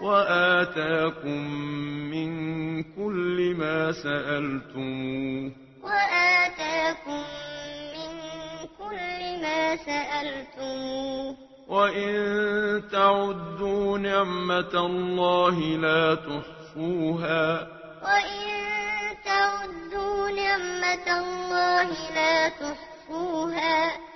وآتاكم من كل ما سألتموه. وآتاكم من كل ما سألتموه. وإن تعدوا نعمة الله لا تحصوها. وإن تعدوا نعمة الله لا تحصوها.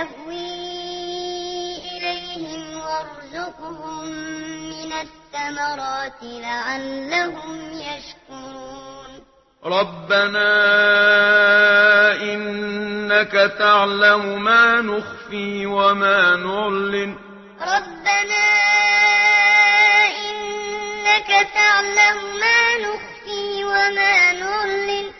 تهوي إليهم وارزقهم من الثمرات لعلهم يشكرون. ربنا إنك تعلم ما نخفي وما نعلن. ربنا إنك تعلم ما نخفي وما نعلن.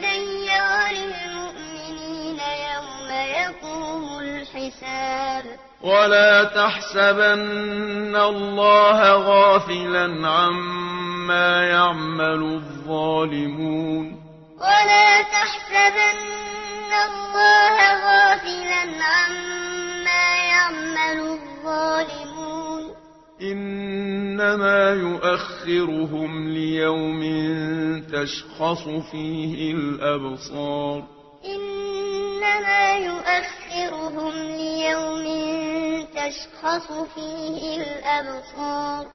حساب ولا تحسبن الله غافلا عما يعمل الظالمون. ولا تحسبن الله غافلا عما يعمل الظالمون. إنما يؤخرهم ليوم تشخص فيه الأبصار. إنما إنما يؤخرهم ليوم تشخص فيه الأبصار